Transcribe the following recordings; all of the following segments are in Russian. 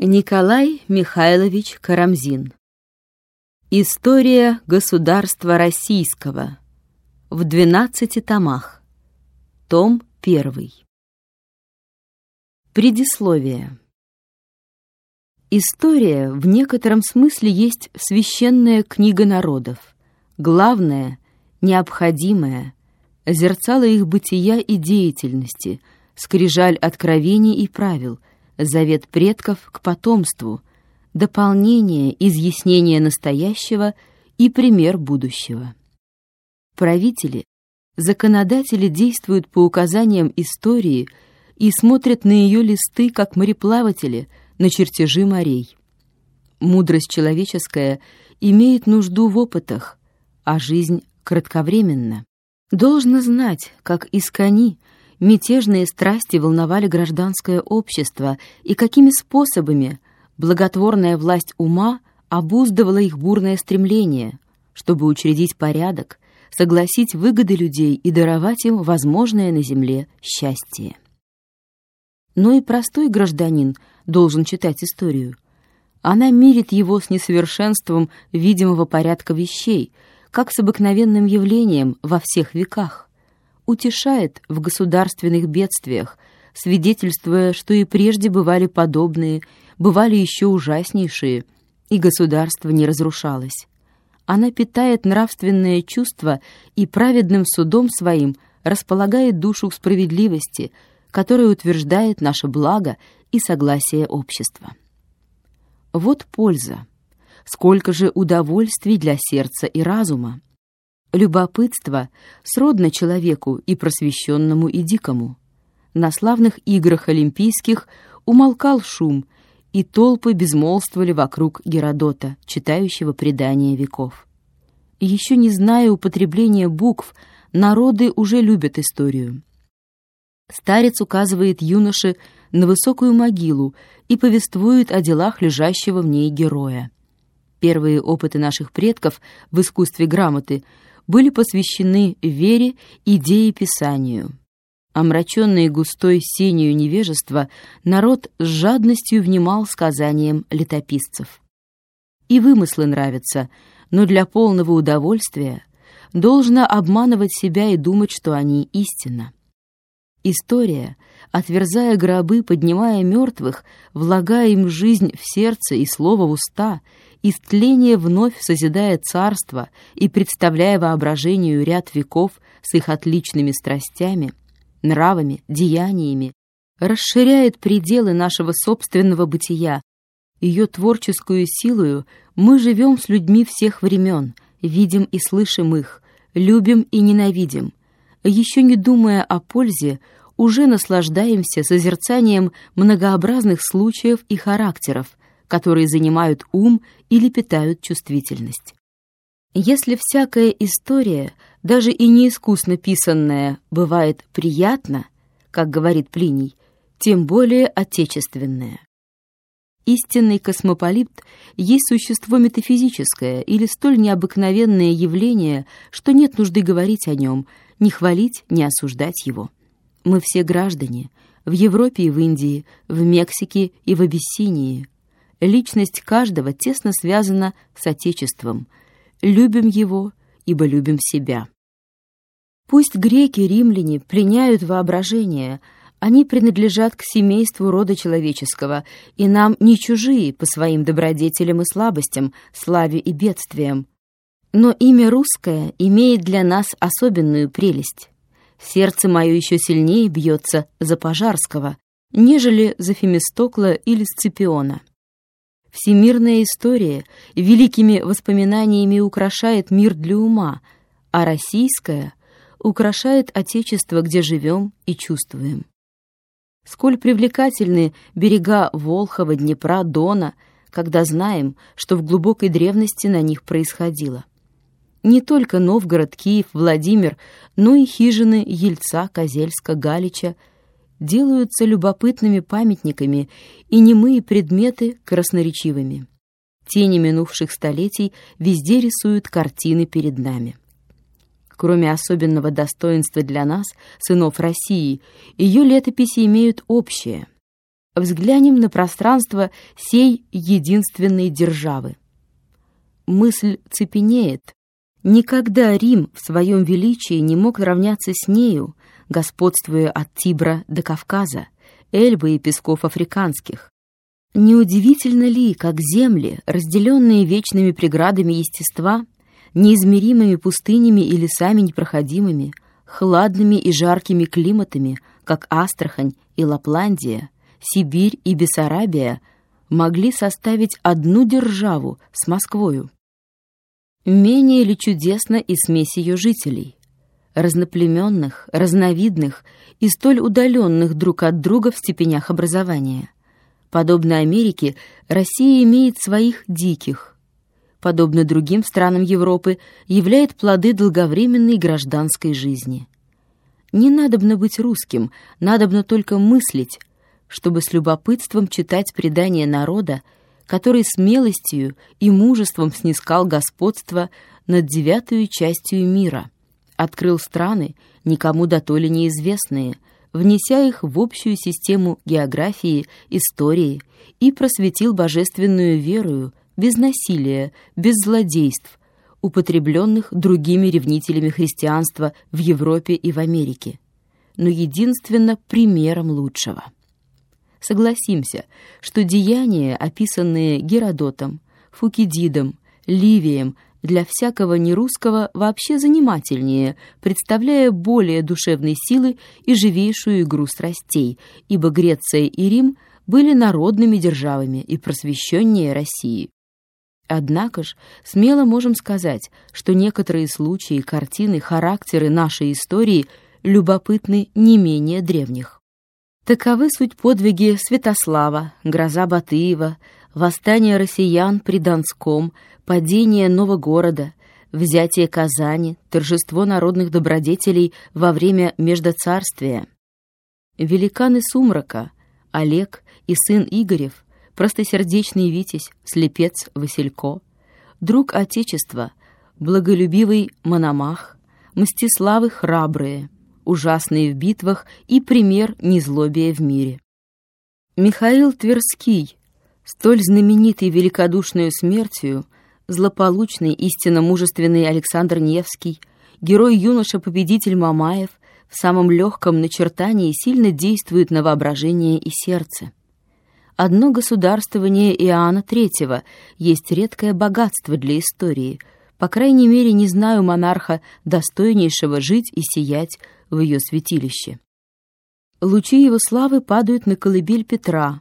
Николай Михайлович Карамзин. История государства российского. В двенадцати томах. Том первый. Предисловие. История в некотором смысле есть священная книга народов, главная, необходимая, зерцало их бытия и деятельности, скрижаль откровений и правил — завет предков к потомству, дополнение, изъяснение настоящего и пример будущего. Правители, законодатели действуют по указаниям истории и смотрят на ее листы, как мореплаватели, на чертежи морей. Мудрость человеческая имеет нужду в опытах, а жизнь кратковременна. Должно знать, как искони, мятежные страсти волновали гражданское общество и какими способами благотворная власть ума обуздывала их бурное стремление, чтобы учредить порядок, согласить выгоды людей и даровать им возможное на земле счастье. Но и простой гражданин должен читать историю. Она мирит его с несовершенством видимого порядка вещей, как с обыкновенным явлением во всех веках утешает в государственных бедствиях, свидетельствуя, что и прежде бывали подобные, бывали еще ужаснейшие, и государство не разрушалось. Она питает нравственное чувство и праведным судом своим располагает душу к справедливости, которая утверждает наше благо и согласие общества. Вот польза. Сколько же удовольствий для сердца и разума. Любопытство сродно человеку и просвещенному, и дикому. На славных играх олимпийских умолкал шум, и толпы безмолвствовали вокруг Геродота, читающего предания веков. Еще не зная употребления букв, народы уже любят историю. Старец указывает юноше на высокую могилу и повествует о делах лежащего в ней героя. Первые опыты наших предков в искусстве грамоты были посвящены вере и дееписанию. Омраченный густой сенью невежества, народ с жадностью внимал сказаниям летописцев. И вымыслы нравятся, но для полного удовольствия должно обманывать себя и думать, что они истина. История, отверзая гробы, поднимая мертвых, влагая им жизнь в сердце и слово в уста — истление вновь созидая царство и представляя воображению ряд веков с их отличными страстями, нравами, деяниями, расширяет пределы нашего собственного бытия. Ее творческую силою мы живем с людьми всех времен, видим и слышим их, любим и ненавидим. Еще не думая о пользе, уже наслаждаемся созерцанием многообразных случаев и характеров, которые занимают ум или питают чувствительность. Если всякая история, даже и неискусно писанная, бывает приятна, как говорит Плиний, тем более отечественная. Истинный космополит есть существо метафизическое или столь необыкновенное явление, что нет нужды говорить о нем, не хвалить, не осуждать его. Мы все граждане, в Европе и в Индии, в Мексике и в Абиссинии – личность каждого тесно связана с Отечеством. Любим его, ибо любим себя. Пусть греки, римляне пленяют воображение, они принадлежат к семейству рода человеческого, и нам не чужие по своим добродетелям и слабостям, славе и бедствиям. Но имя русское имеет для нас особенную прелесть. Сердце мое еще сильнее бьется за Пожарского, нежели за Фемистокла или Сципиона. Всемирная история великими воспоминаниями украшает мир для ума, а российская украшает отечество, где живем и чувствуем. Сколь привлекательны берега Волхова, Днепра, Дона, когда знаем, что в глубокой древности на них происходило. Не только Новгород, Киев, Владимир, но и хижины Ельца, Козельска, Галича – делаются любопытными памятниками и немые предметы красноречивыми. Тени минувших столетий везде рисуют картины перед нами. Кроме особенного достоинства для нас, сынов России, ее летописи имеют общее. взглянем на пространство сей единственной державы. Мысль цепенеет. Никогда Рим в своем величии не мог равняться с нею, господствуя от Тибра до Кавказа, Эльбы и песков африканских. Неудивительно ли, как земли, разделенные вечными преградами естества, неизмеримыми пустынями и лесами непроходимыми, хладными и жаркими климатами, как Астрахань и Лапландия, Сибирь и Бессарабия, могли составить одну державу с Москвою? Менее ли чудесно и смесь ее жителей? Разноплеменных, разновидных и столь удаленных друг от друга в степенях образования. Подобно Америке, Россия имеет своих диких. Подобно другим странам Европы, являет плоды долговременной гражданской жизни. Не надобно быть русским, надобно только мыслить, чтобы с любопытством читать предания народа, который смелостью и мужеством снискал господство над девятую частью мира — открыл страны, никому дотоле неизвестные, внеся их в общую систему географии, истории и просветил божественную верою, без насилия, без злодейств, употребленных другими ревнителями христианства в Европе и в Америке, но единственно примером лучшего. Согласимся, что деяния, описанные Геродотом, Фукидидом, Ливием, для всякого нерусского вообще занимательнее, представляя более душевной силы и живейшую игру страстей, ибо Греция и Рим были народными державами и просвещеннее России. Однако ж, смело можем сказать, что некоторые случаи, картины, характеры нашей истории любопытны не менее древних. Таковы суть подвиги Святослава, гроза Батыева, восстание россиян при Донском, падение Новогорода, взятие Казани, торжество народных добродетелей во время Междоцарствия. Великаны Сумрака, Олег и сын Игорев, простосердечный Витязь, слепец Василько, друг Отечества, благолюбивый Мономах, Мстиславы храбрые, ужасные в битвах и пример незлобия в мире. Михаил Тверский, столь знаменитый великодушную смертью, злополучный, истинно мужественный Александр Невский, герой-юноша-победитель Мамаев в самом легком начертании сильно действует на воображение и сердце. Одно государствование Иоанна III есть редкое богатство для истории. По крайней мере, не знаю монарха, достойнейшего жить и сиять в ее святилище. Лучи его славы падают на колыбель Петра,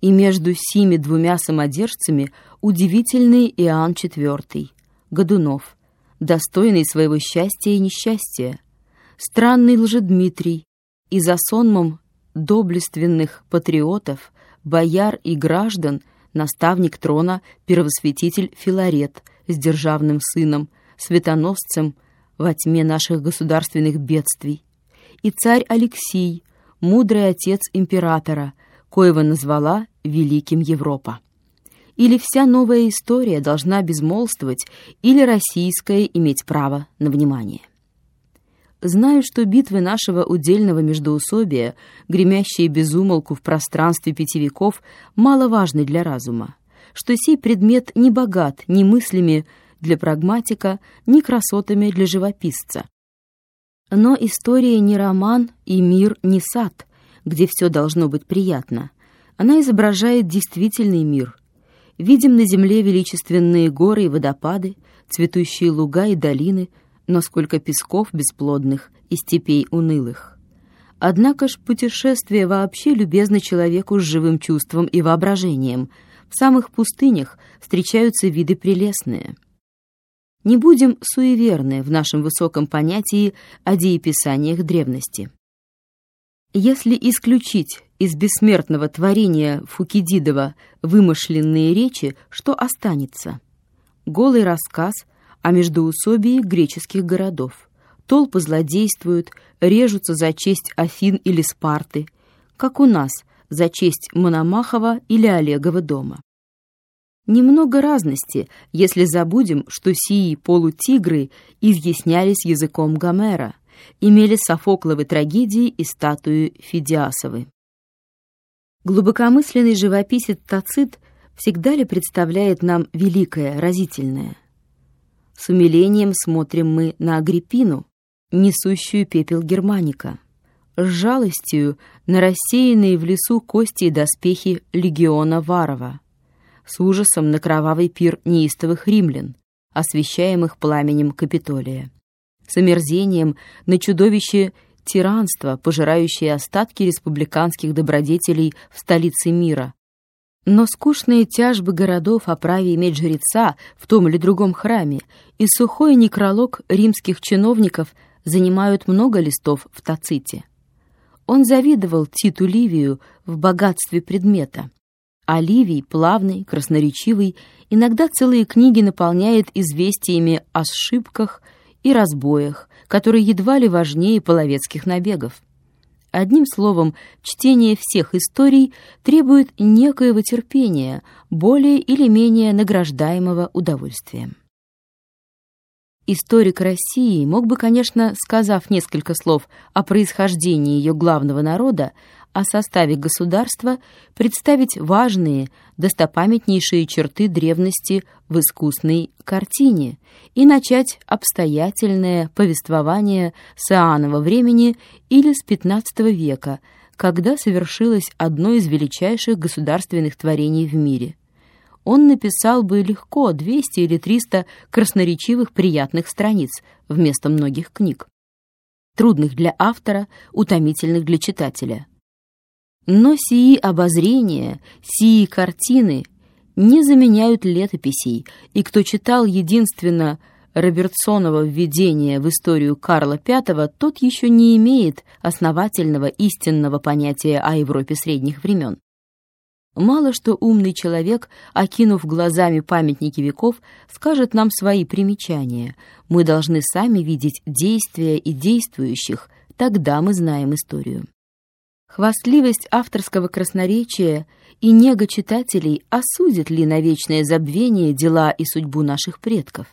и между сими двумя самодержцами удивительный Иоанн IV, Годунов, достойный своего счастья и несчастья, странный Лжедмитрий, и за сонмом доблественных патриотов, бояр и граждан наставник трона первосвятитель Филарет с державным сыном, светоносцем во тьме наших государственных бедствий, и царь Алексий, мудрый отец императора — коего назвала «Великим Европа». Или вся новая история должна безмолвствовать, или российская иметь право на внимание. Знаю, что битвы нашего удельного междоусобия, гремящие безумолку в пространстве пяти веков, маловажны для разума, что сей предмет не богат ни мыслями для прагматика, ни красотами для живописца. Но история не роман и мир не сад, где все должно быть приятно. Она изображает действительный мир. Видим на земле величественные горы и водопады, цветущие луга и долины, но сколько песков бесплодных и степей унылых. Однако ж путешествие вообще любезно человеку с живым чувством и воображением. В самых пустынях встречаются виды прелестные. Не будем суеверны в нашем высоком понятии о дееписаниях древности. Если исключить из бессмертного творения Фукидидова вымышленные речи, что останется? Голый рассказ о междоусобии греческих городов. Толпы злодействуют, режутся за честь Афин или Спарты, как у нас за честь Мономахова или Олегова дома. Немного разности, если забудем, что сии полутигры изъяснялись языком Гомера — имели Софокловы трагедии и статуи Фидиасовы. Глубокомысленный живописец Тацит всегда ли представляет нам великое, разительное? С умилением смотрим мы на Агриппину, несущую пепел Германика, с жалостью на рассеянные в лесу кости и доспехи легиона Варова, с ужасом на кровавый пир неистовых римлян, освещаемых пламенем Капитолия, с омерзением на чудовище тиранства, пожирающее остатки республиканских добродетелей в столице мира. Но скучные тяжбы городов о праве иметь жреца в том или другом храме и сухой некролог римских чиновников занимают много листов в Таците. Он завидовал Титу Ливию в богатстве предмета, а Ливий, плавный, красноречивый, иногда целые книги наполняет известиями о ошибках и разбоях, которые едва ли важнее половецких набегов. Одним словом, чтение всех историй требует некоего терпения, более или менее награждаемого удовольствием. Историк России мог бы, конечно, сказав несколько слов о происхождении ее главного народа, о составе государства представить важные, достопамятнейшие черты древности в искусной картине и начать обстоятельное повествование с времени или с XV века, когда совершилось одно из величайших государственных творений в мире. Он написал бы легко 200 или 300 красноречивых приятных страниц вместо многих книг трудных для автора, утомительных для читателя. Но сии обозрения, сии картины не заменяют летописей, и кто читал единственно Робертсонова введение в историю Карла V, тот еще не имеет основательного истинного понятия о Европе средних времен. Мало что умный человек, окинув глазами памятники веков, скажет нам свои примечания. Мы должны сами видеть действия и действующих, тогда мы знаем историю. Хвастливость авторского красноречия и нега читателей осудит ли на вечное забвение дела и судьбу наших предков?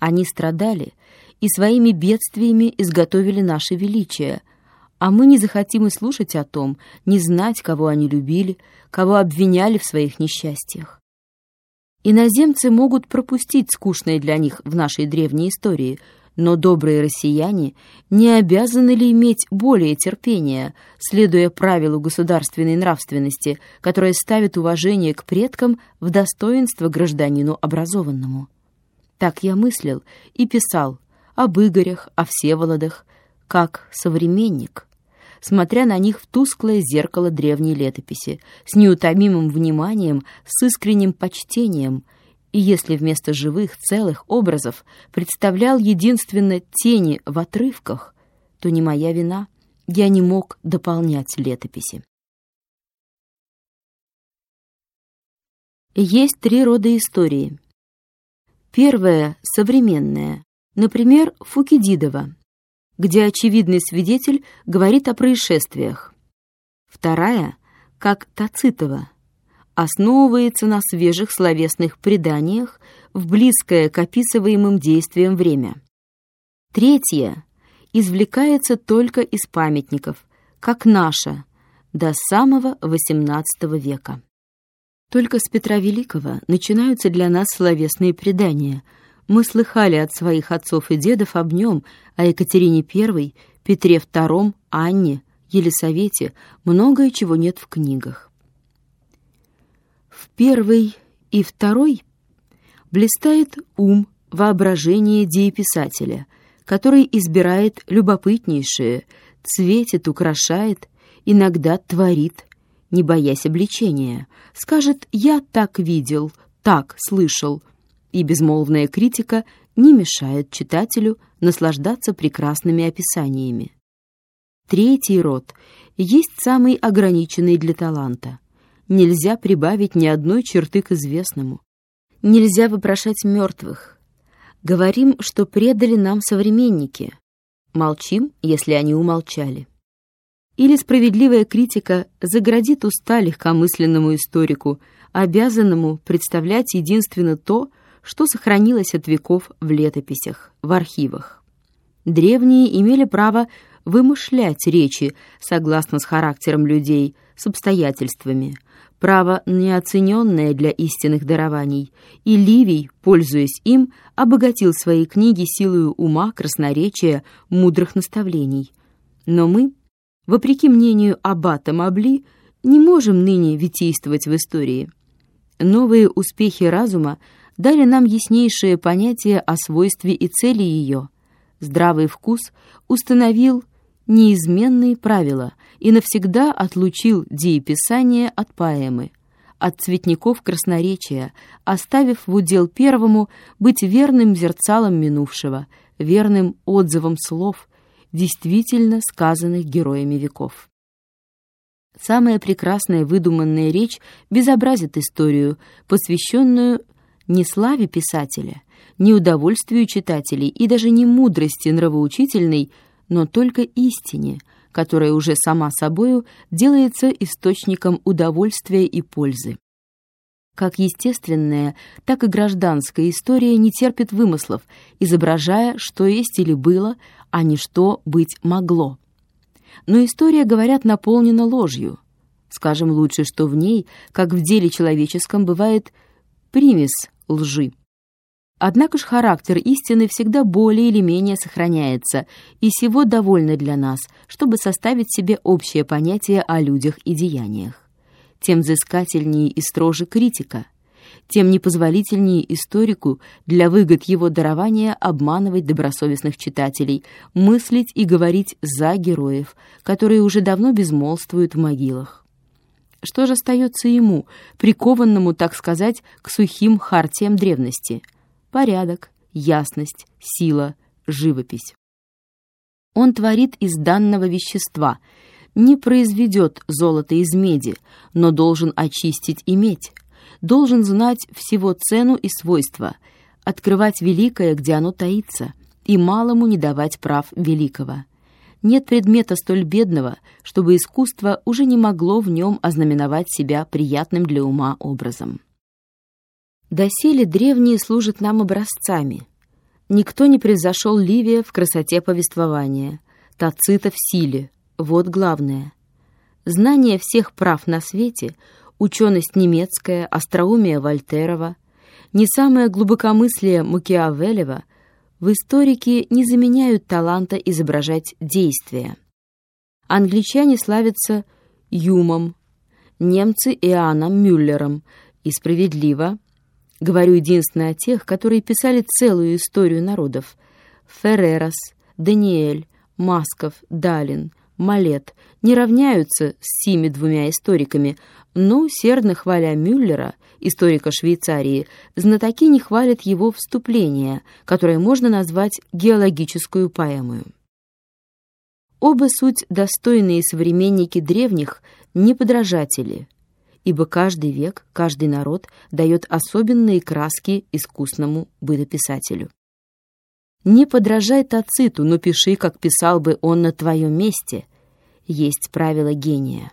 Они страдали и своими бедствиями изготовили наше величие, а мы не захотим и слушать о том, не знать, кого они любили, кого обвиняли в своих несчастьях. Иноземцы могут пропустить скучное для них в нашей древней истории – но добрые россияне не обязаны ли иметь более терпения, следуя правилу государственной нравственности, которое ставит уважение к предкам в достоинство гражданину образованному? Так я мыслил и писал об Игорях, о Всеволодах, как современник, смотря на них в тусклое зеркало древней летописи, с неутомимым вниманием, с искренним почтением — и если вместо живых, целых образов представлял единственно тени в отрывках, то не моя вина, я не мог дополнять летописи. Есть три рода истории. Первая — современная, например, Фукидидова, где очевидный свидетель говорит о происшествиях. Вторая — как Тацитова, основывается на свежих словесных преданиях в близкое к описываемым действиям время. Третье извлекается только из памятников, как наша, до самого XVIII века. Только с Петра Великого начинаются для нас словесные предания. Мы слыхали от своих отцов и дедов об нем, о Екатерине I, Петре II, Анне, Елисавете, многое чего нет в книгах. В первой и второй блистает ум, воображение дееписателя, который избирает любопытнейшее, цветит, украшает, иногда творит, не боясь обличения. Скажет «я так видел», «так слышал», и безмолвная критика не мешает читателю наслаждаться прекрасными описаниями. Третий род есть самый ограниченный для таланта нельзя прибавить ни одной черты к известному. Нельзя вопрошать мертвых. Говорим, что предали нам современники. Молчим, если они умолчали. Или справедливая критика заградит уста легкомысленному историку, обязанному представлять единственно то, что сохранилось от веков в летописях, в архивах. Древние имели право вымышлять речи согласно с характером людей, с обстоятельствами, право неоцененное для истинных дарований, и Ливий, пользуясь им, обогатил свои книги силою ума, красноречия, мудрых наставлений. Но мы, вопреки мнению аббата Мабли, не можем ныне витийствовать в истории. Новые успехи разума дали нам яснейшее понятие о свойстве и цели ее. Здравый вкус установил неизменные правила и навсегда отлучил дееписание от поэмы, от цветников красноречия, оставив в удел первому быть верным зерцалом минувшего, верным отзывом слов, действительно сказанных героями веков. Самая прекрасная выдуманная речь безобразит историю, посвященную не славе писателя, не удовольствию читателей и даже не мудрости нравоучительной, но только истине, которая уже сама собою делается источником удовольствия и пользы. Как естественная, так и гражданская история не терпит вымыслов, изображая, что есть или было, а не что быть могло. Но история, говорят, наполнена ложью. Скажем лучше, что в ней, как в деле человеческом, бывает примес лжи. Однако ж характер истины всегда более или менее сохраняется, и сего довольно для нас, чтобы составить себе общее понятие о людях и деяниях. Тем взыскательнее и строже критика, тем непозволительнее историку для выгод его дарования обманывать добросовестных читателей, мыслить и говорить за героев, которые уже давно безмолвствуют в могилах. Что же остается ему, прикованному, так сказать, к сухим хартиям древности? Порядок, ясность, сила, живопись. Он творит из данного вещества, не произведет золото из меди, но должен очистить и медь, должен знать всего цену и свойства, открывать великое, где оно таится, и малому не давать прав великого. Нет предмета столь бедного, чтобы искусство уже не могло в нем ознаменовать себя приятным для ума образом. Доселе древние служат нам образцами. Никто не превзошел Ливия в красоте повествования, Тацита в силе, вот главное. Знание всех прав на свете, ученость немецкая, остроумие Вольтерова, не самое глубокомыслие Макиавелева — в историке не заменяют таланта изображать действия. Англичане славятся Юмом, немцы Иоанном Мюллером, и справедливо, говорю единственно о тех, которые писали целую историю народов, Феррерас, Даниэль, Масков, Далин, Малет не равняются с сими двумя историками, но, усердно хваля Мюллера, историка Швейцарии, знатоки не хвалят его вступление, которое можно назвать геологическую поэмою. Оба суть достойные современники древних, не подражатели, ибо каждый век, каждый народ дает особенные краски искусному бытописателю. Не подражай Тациту, но пиши, как писал бы он на твоем месте, есть правило гения.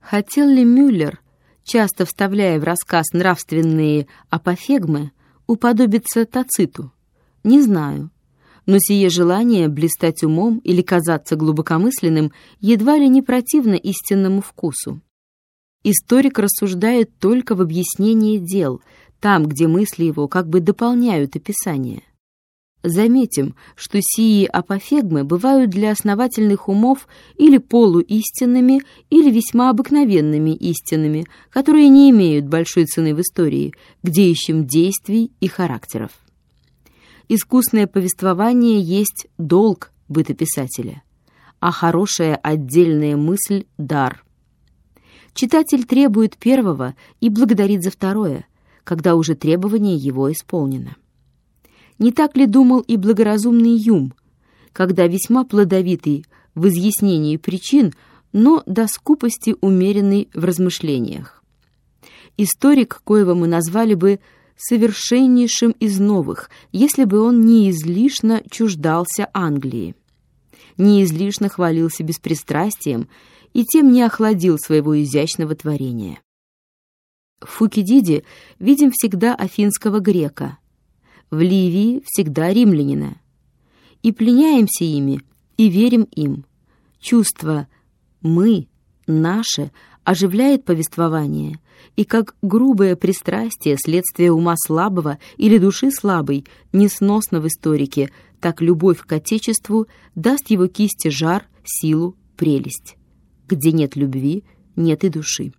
Хотел ли Мюллер, часто вставляя в рассказ нравственные апофегмы, уподобиться Тациту? Не знаю. Но сие желание блистать умом или казаться глубокомысленным едва ли не противно истинному вкусу. Историк рассуждает только в объяснении дел, там, где мысли его как бы дополняют описание. Заметим, что сии апофегмы бывают для основательных умов или полуистинными, или весьма обыкновенными истинами, которые не имеют большой цены в истории, где ищем действий и характеров. Искусное повествование есть долг бытописателя, а хорошая отдельная мысль — дар. Читатель требует первого и благодарит за второе, когда уже требование его исполнено. Не так ли думал и благоразумный Юм, когда весьма плодовитый в изъяснении причин, но до скупости умеренный в размышлениях? Историк, коего мы назвали бы совершеннейшим из новых, если бы он не излишне чуждался Англии, не излишне хвалился беспристрастием и тем не охладил своего изящного творения. В Фукидиде видим всегда афинского грека, в Ливии всегда римлянина. И пленяемся ими, и верим им. Чувство «мы», «наше» оживляет повествование, и как грубое пристрастие, следствие ума слабого или души слабой, несносно в историке, так любовь к Отечеству даст его кисти жар, силу, прелесть. Где нет любви, нет и души.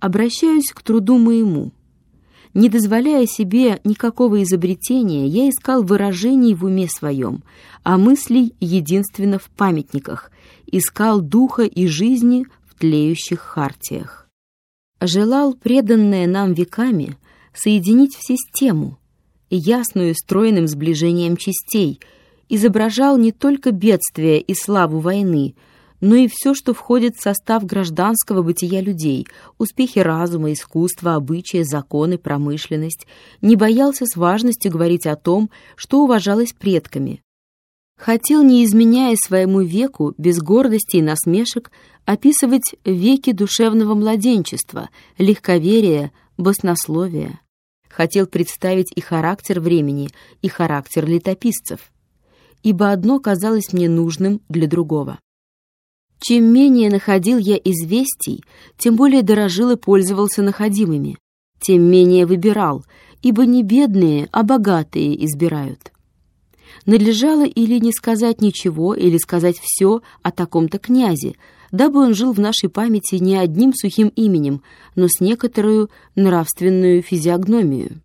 Обращаюсь к труду моему. Не дозволяя себе никакого изобретения, я искал выражений в уме своем, а мыслей единственно в памятниках, искал духа и жизни тлеющих хартиях. Желал преданное нам веками соединить в систему, ясную стройным сближением частей, изображал не только бедствия и славу войны, но и все, что входит в состав гражданского бытия людей, успехи разума, искусства, обычаи, законы, промышленность, не боялся с важностью говорить о том, что уважалось предками, хотел, не изменяя своему веку, без гордости и насмешек, описывать веки душевного младенчества, легковерия, баснословия. Хотел представить и характер времени, и характер летописцев. Ибо одно казалось мне нужным для другого. Чем менее находил я известий, тем более дорожил и пользовался находимыми, тем менее выбирал, ибо не бедные, а богатые избирают надлежало или не сказать ничего, или сказать все о таком-то князе, дабы он жил в нашей памяти не одним сухим именем, но с некоторую нравственную физиогномию.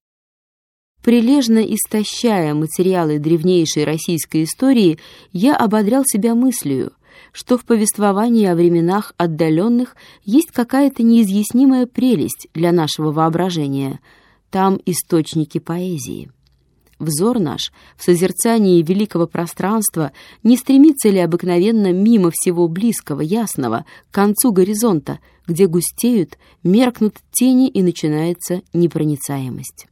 Прилежно истощая материалы древнейшей российской истории, я ободрял себя мыслью, что в повествовании о временах отдаленных есть какая-то неизъяснимая прелесть для нашего воображения. Там источники поэзии. Взор наш в созерцании великого пространства не стремится ли обыкновенно мимо всего близкого, ясного, к концу горизонта, где густеют, меркнут тени и начинается непроницаемость.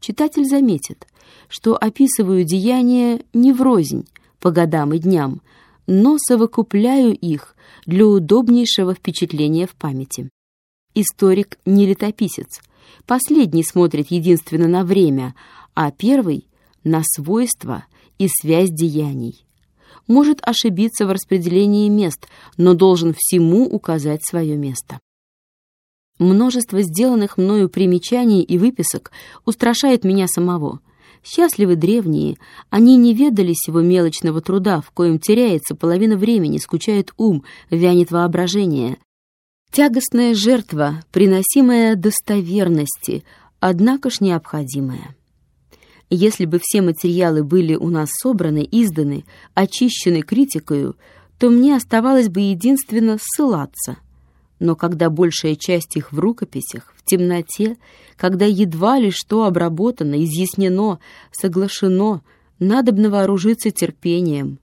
Читатель заметит, что описываю деяния не врознь, по годам и дням, но совокупляю их для удобнейшего впечатления в памяти. Историк не летописец. Последний смотрит единственно на время, а первый — на свойства и связь деяний. Может ошибиться в распределении мест, но должен всему указать свое место. Множество сделанных мною примечаний и выписок устрашает меня самого. Счастливы древние, они не ведали сего мелочного труда, в коем теряется половина времени, скучает ум, вянет воображение. Тягостная жертва, приносимая достоверности, однако ж необходимая. Если бы все материалы были у нас собраны, изданы, очищены критикою, то мне оставалось бы единственно ссылаться. Но когда большая часть их в рукописях, в темноте, когда едва ли что обработано, изъяснено, соглашено, надобно вооружиться терпением.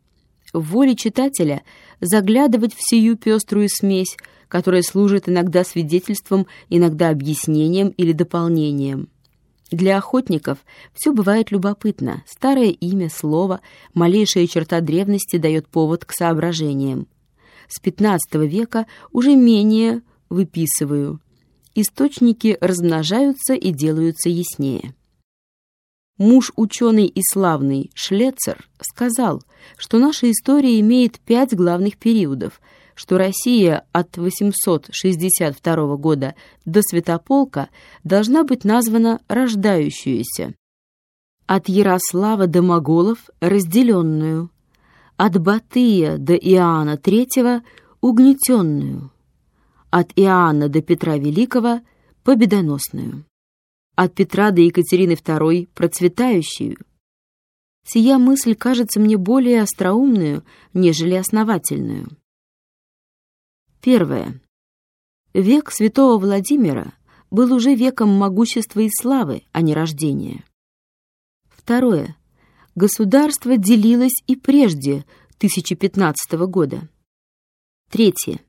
В воле читателя заглядывать в сию пеструю смесь, которая служит иногда свидетельством, иногда объяснением или дополнением. Для охотников все бывает любопытно. Старое имя, слово, малейшая черта древности дает повод к соображениям. С XV века уже менее выписываю. Источники размножаются и делаются яснее. Муж ученый и славный Шлецер сказал, что наша история имеет пять главных периодов – что Россия от 862 года до Святополка должна быть названа рождающуюся. От Ярослава до Моголов – разделенную, от Батыя до Иоанна III – угнетенную, от Иоанна до Петра Великого – победоносную, от Петра до Екатерины II – процветающую. Сия мысль кажется мне более остроумную, нежели основательную. Первое. Век святого Владимира был уже веком могущества и славы, а не рождения. Второе. Государство делилось и прежде 1015 года. Третье.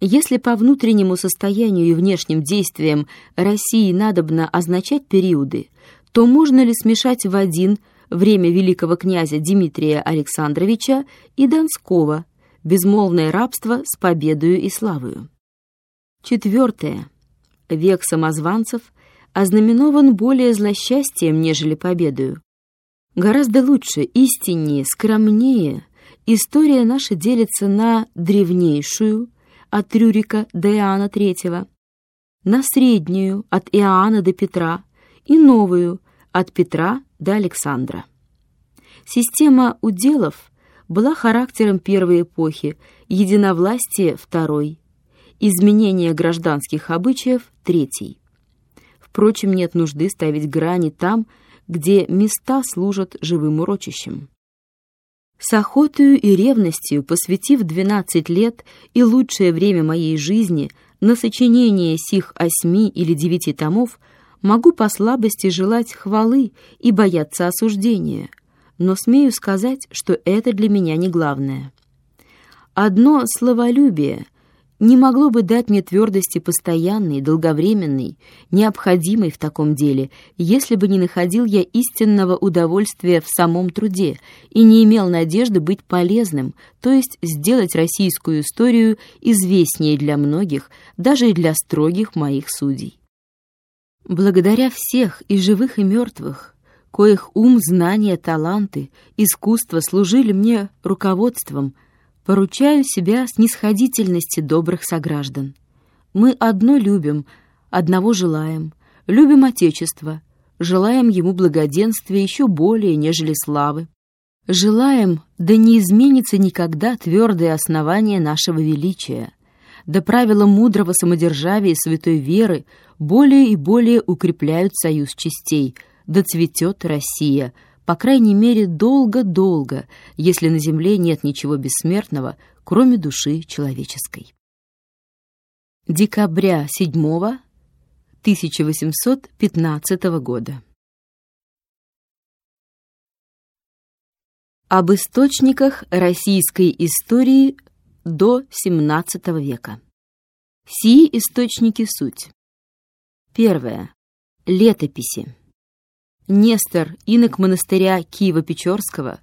Если по внутреннему состоянию и внешним действиям России надобно означать периоды, то можно ли смешать в один время великого князя Дмитрия Александровича и Донского, безмолвное рабство с победою и славою. Четвертое. Век самозванцев ознаменован более злосчастьем, нежели победою. Гораздо лучше, истиннее, скромнее история наша делится на древнейшую, от Рюрика до Иоанна III, на среднюю, от Иоанна до Петра, и новую, от Петра до Александра. Система уделов была характером первой эпохи, единовластие – второй, изменение гражданских обычаев – третий. Впрочем, нет нужды ставить грани там, где места служат живым урочищем. С охотою и ревностью, посвятив двенадцать лет и лучшее время моей жизни на сочинение сих осьми или девяти томов, могу по слабости желать хвалы и бояться осуждения, но смею сказать, что это для меня не главное. Одно словолюбие не могло бы дать мне твердости постоянной, долговременной, необходимой в таком деле, если бы не находил я истинного удовольствия в самом труде и не имел надежды быть полезным, то есть сделать российскую историю известнее для многих, даже и для строгих моих судей. Благодаря всех и живых, и мертвых, коих ум, знания, таланты, искусство служили мне руководством – Поручаю себя снисходительности добрых сограждан. Мы одно любим, одного желаем, любим Отечество, желаем ему благоденствия еще более, нежели славы. Желаем, да не изменится никогда твердое основание нашего величия, да правила мудрого самодержавия и святой веры более и более укрепляют союз частей, да цветет Россия — по крайней мере, долго-долго, если на земле нет ничего бессмертного, кроме души человеческой. Декабря 7 1815 года. Об источниках российской истории до XVII века. Сии источники суть. Первое. Летописи. Нестор, инок монастыря Киева-Печорского,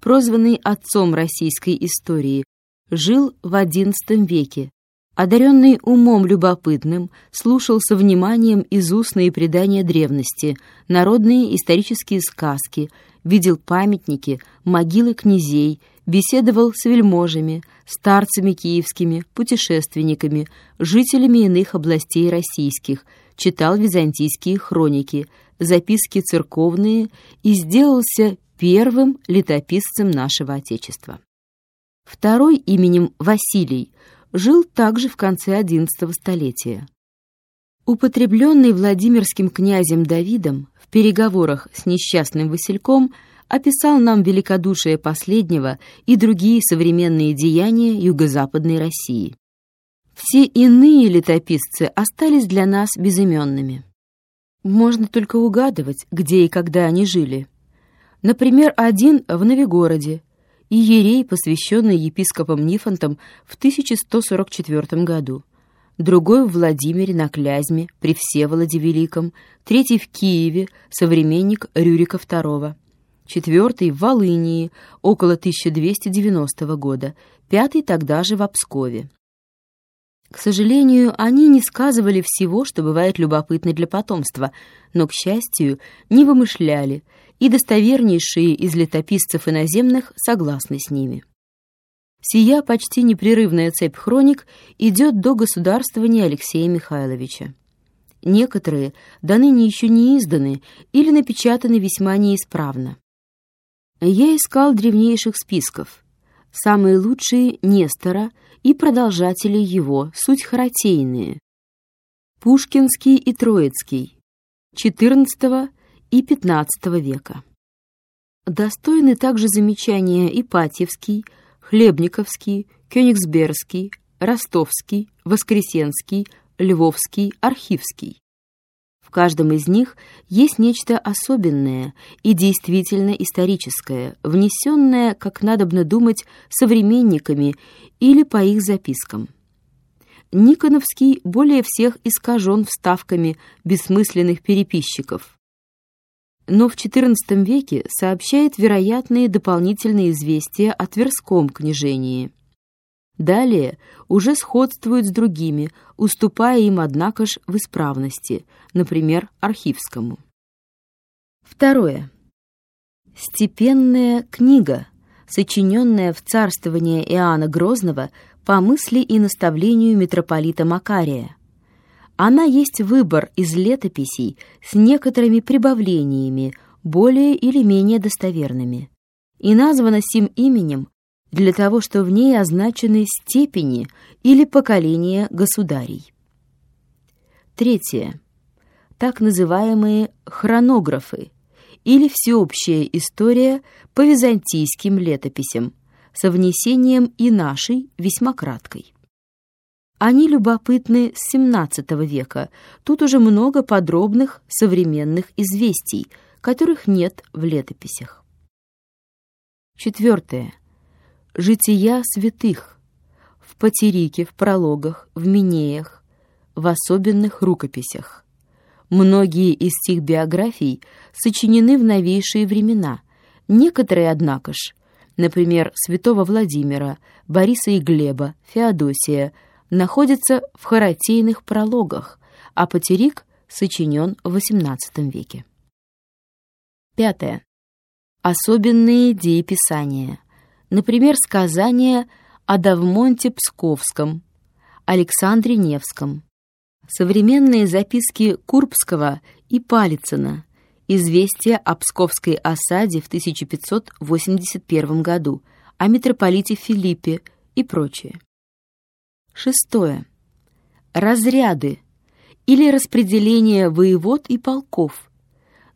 прозванный отцом российской истории, жил в XI веке. Одаренный умом любопытным, слушал со вниманием из устные предания древности, народные исторические сказки, видел памятники, могилы князей, беседовал с вельможами, старцами киевскими, путешественниками, жителями иных областей российских, читал византийские хроники – записки церковные и сделался первым летописцем нашего Отечества. Второй именем Василий жил также в конце XI столетия. Употребленный Владимирским князем Давидом в переговорах с несчастным Васильком описал нам великодушие последнего и другие современные деяния юго-западной России. Все иные летописцы остались для нас безыменными. Можно только угадывать, где и когда они жили. Например, один в Новигороде, и Ерей, посвященный епископом Нифонтом в 1144 году, другой в Владимире на Клязьме при Всеволоде Великом, третий в Киеве, современник Рюрика II, четвертый в Волынии около 1290 года, пятый тогда же в Пскове. К сожалению, они не сказывали всего, что бывает любопытно для потомства, но, к счастью, не вымышляли, и достовернейшие из летописцев иноземных согласны с ними. Сия почти непрерывная цепь хроник идет до государствования Алексея Михайловича. Некоторые до ныне еще не изданы или напечатаны весьма неисправно. Я искал древнейших списков. Самые лучшие — Нестора — и продолжатели его, суть харатейные. Пушкинский и Троицкий, XIV и XV века. Достойны также замечания Ипатьевский, Хлебниковский, Кёнигсбергский, Ростовский, Воскресенский, Львовский, Архивский. Каждом из них есть нечто особенное и действительно историческое, внесенное, как надобно думать, современниками или по их запискам. Никоновский более всех искажен вставками бессмысленных переписчиков. Но в XIV веке сообщает вероятные дополнительные известия о Тверском княжении. Далее уже сходствуют с другими, уступая им, однако ж, в исправности, например, архивскому. Второе. Степенная книга, сочиненная в царствование Иоанна Грозного по мысли и наставлению митрополита Макария. Она есть выбор из летописей с некоторыми прибавлениями, более или менее достоверными, и названа сим именем для того, что в ней означены степени или поколения государей. Третье. Так называемые хронографы или всеобщая история по византийским летописям со внесением и нашей весьма краткой. Они любопытны с XVII века. Тут уже много подробных современных известий, которых нет в летописях. Четвертое. Жития святых. В Патерике, в прологах, в Минеях, в особенных рукописях. Многие из тех биографий сочинены в новейшие времена. Некоторые, однако ж, например, святого Владимира, Бориса и Глеба, Феодосия, находятся в харатейных прологах, а Патерик сочинен в XVIII веке. Пятое. Особенные дееписания. Например, сказания о Давмонте Псковском, Александре Невском, современные записки Курбского и Палицына, известия о Псковской осаде в 1581 году, о митрополите Филиппе и прочее. Шестое. Разряды или распределение воевод и полков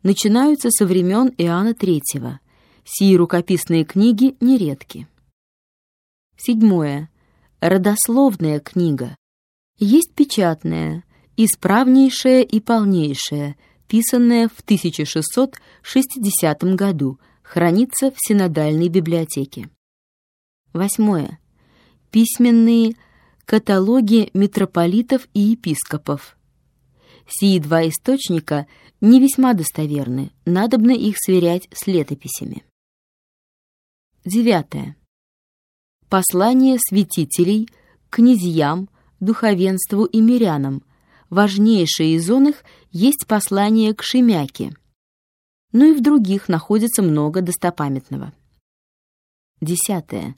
начинаются со времен Иоанна III. Сии рукописные книги нередки. Седьмое. Родословная книга. Есть печатная, исправнейшая и полнейшая, писанная в 1660 году, хранится в Синодальной библиотеке. Восьмое. Письменные каталоги митрополитов и епископов. Сии два источника не весьма достоверны, надобно их сверять с летописями. Девятое. Послание святителей князьям, духовенству и мирянам. Важнейшее из их есть послание к Шемяке. Ну и в других находится много достопамятного. Десятое.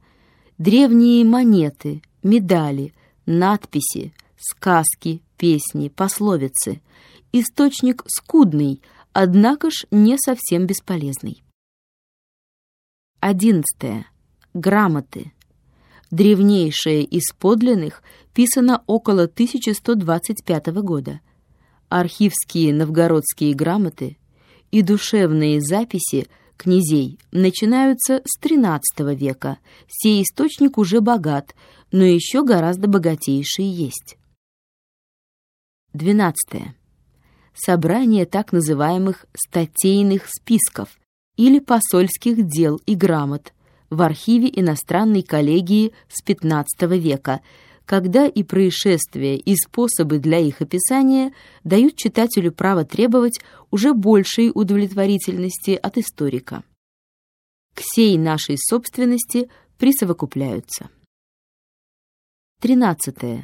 Древние монеты, медали, надписи, сказки, песни, пословицы. Источник скудный, однако ж не совсем бесполезный. Одиннадцатое. Грамоты древнейшее из подлинных, писано около 1125 года. Архивские новгородские грамоты и душевные записи князей начинаются с XIII века. Сей источник уже богат, но еще гораздо богатейший есть. 12. Собрание так называемых статейных списков или посольских дел и грамот – в архиве иностранной коллегии с XV века, когда и происшествия, и способы для их описания дают читателю право требовать уже большей удовлетворительности от историка. К сей нашей собственности присовокупляются. 13.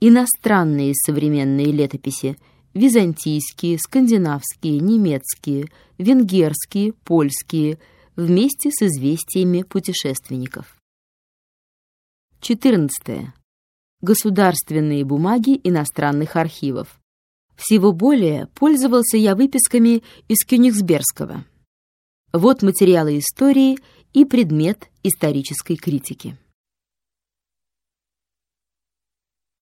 Иностранные современные летописи – византийские, скандинавские, немецкие, венгерские, польские – вместе с известиями путешественников. 14. Государственные бумаги иностранных архивов. Всего более пользовался я выписками из Кёнигсбергского. Вот материалы истории и предмет исторической критики.